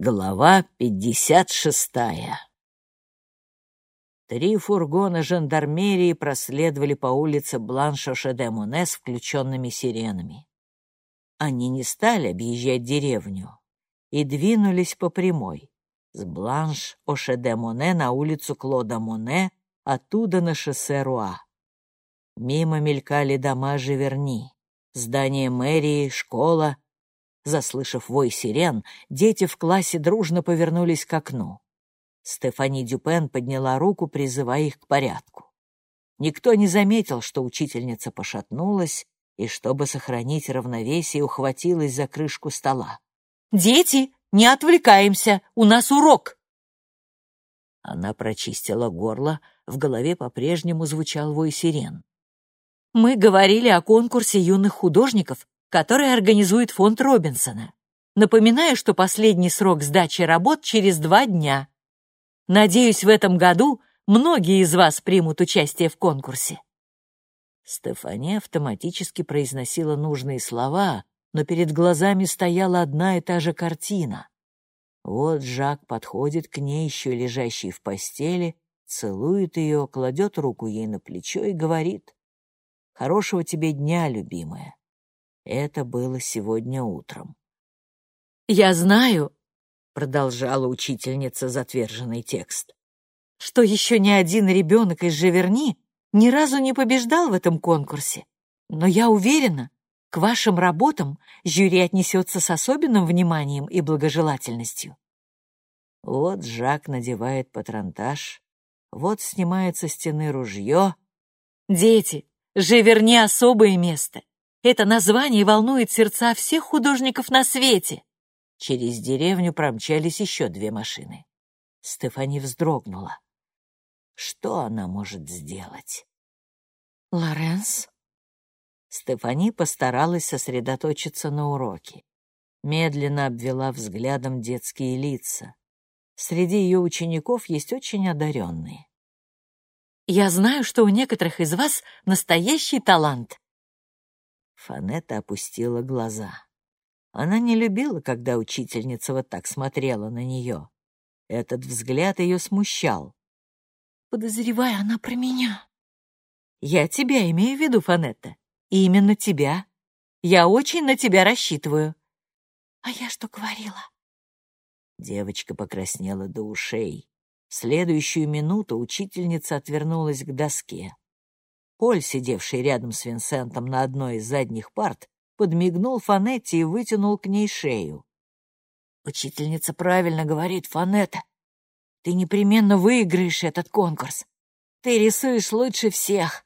Глава пятьдесят шестая Три фургона жандармерии проследовали по улице Бланшо-Шеде-Моне с включенными сиренами. Они не стали объезжать деревню и двинулись по прямой, с Бланш-О-Шеде-Моне на улицу Клода-Моне, оттуда на шоссе Руа. Мимо мелькали дома Живерни, здание мэрии, школа — Заслышав вой сирен, дети в классе дружно повернулись к окну. Стефани Дюпен подняла руку, призывая их к порядку. Никто не заметил, что учительница пошатнулась и, чтобы сохранить равновесие, ухватилась за крышку стола. «Дети, не отвлекаемся, у нас урок!» Она прочистила горло, в голове по-прежнему звучал вой сирен. «Мы говорили о конкурсе юных художников который организует фонд Робинсона. Напоминаю, что последний срок сдачи работ через два дня. Надеюсь, в этом году многие из вас примут участие в конкурсе. Стефания автоматически произносила нужные слова, но перед глазами стояла одна и та же картина. Вот Жак подходит к ней, еще лежащей в постели, целует ее, кладет руку ей на плечо и говорит «Хорошего тебе дня, любимая. Это было сегодня утром. «Я знаю», — продолжала учительница затверженный текст, «что еще ни один ребенок из Живерни ни разу не побеждал в этом конкурсе. Но я уверена, к вашим работам жюри отнесется с особенным вниманием и благожелательностью». Вот Жак надевает патронтаж, вот снимает со стены ружье. «Дети, Живерни — особое место. Это название волнует сердца всех художников на свете. Через деревню промчались еще две машины. Стефани вздрогнула. Что она может сделать? Лоренс? Стефани постаралась сосредоточиться на уроке. Медленно обвела взглядом детские лица. Среди ее учеников есть очень одаренные. «Я знаю, что у некоторых из вас настоящий талант», Фанета опустила глаза. Она не любила, когда учительница вот так смотрела на нее. Этот взгляд ее смущал. «Подозревая она про меня». «Я тебя имею в виду, Фанетта. Именно тебя. Я очень на тебя рассчитываю». «А я что говорила?» Девочка покраснела до ушей. В следующую минуту учительница отвернулась к доске. Поль, сидевший рядом с Винсентом на одной из задних парт, подмигнул Фанетте и вытянул к ней шею. «Учительница правильно говорит, Фанетта. Ты непременно выиграешь этот конкурс. Ты рисуешь лучше всех».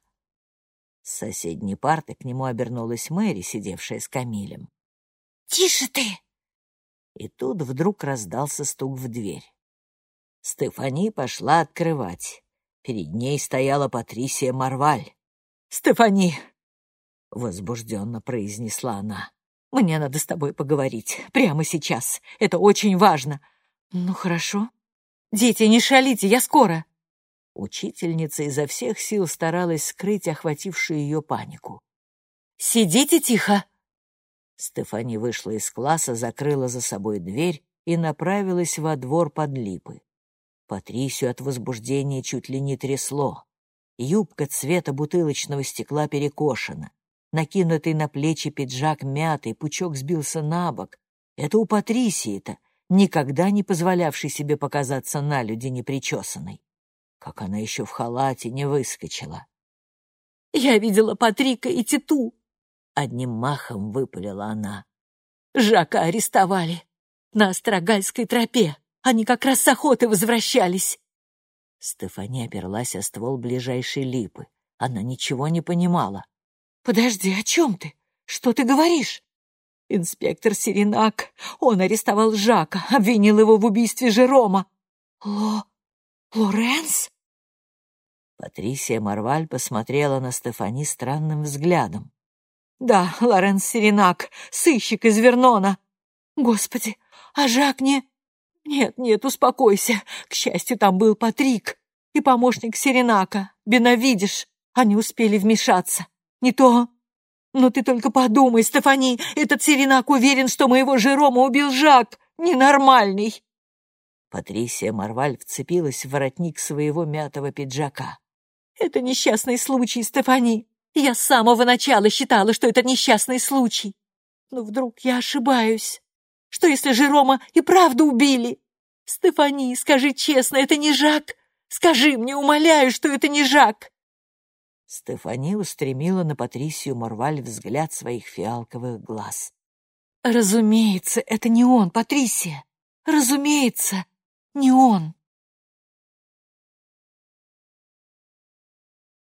С соседней парты к нему обернулась Мэри, сидевшая с Камилем. «Тише ты!» И тут вдруг раздался стук в дверь. Стефани пошла открывать. Перед ней стояла Патрисия Марваль. «Стефани!» — возбужденно произнесла она. «Мне надо с тобой поговорить. Прямо сейчас. Это очень важно». «Ну, хорошо. Дети, не шалите, я скоро». Учительница изо всех сил старалась скрыть охватившую ее панику. «Сидите тихо!» Стефани вышла из класса, закрыла за собой дверь и направилась во двор под липы. Патрисию от возбуждения чуть ли не трясло. Юбка цвета бутылочного стекла перекошена. Накинутый на плечи пиджак мятый, пучок сбился на бок. Это у Патрисии-то, никогда не позволявшей себе показаться на люди непричесанной. Как она еще в халате не выскочила. «Я видела Патрика и Титу!» Одним махом выпалила она. «Жака арестовали на Острогальской тропе. Они как раз с охоты возвращались. Стефания оперлась о ствол ближайшей липы. Она ничего не понимала. «Подожди, о чем ты? Что ты говоришь?» «Инспектор Серенак. Он арестовал Жака, обвинил его в убийстве Жерома». «Ло... Лоренс?» Патрисия Марваль посмотрела на Стефани странным взглядом. «Да, Лоренс Серенак, сыщик из Вернона. Господи, а Жак не...» «Нет, нет, успокойся. К счастью, там был Патрик и помощник Серенака. Беновидишь, они успели вмешаться. Не то... Ну ты только подумай, Стефани, этот Серенак уверен, что моего Жерома убил Жак. ненормальный!» Патрисия Марваль вцепилась в воротник своего мятого пиджака. «Это несчастный случай, Стефани. Я с самого начала считала, что это несчастный случай. Но вдруг я ошибаюсь. Что если Жерома и правду убили? Стефани, скажи честно, это не Жак? Скажи мне, умоляю, что это не Жак!» Стефани устремила на Патрисию Морваль взгляд своих фиалковых глаз. «Разумеется, это не он, Патрисия. Разумеется, не он».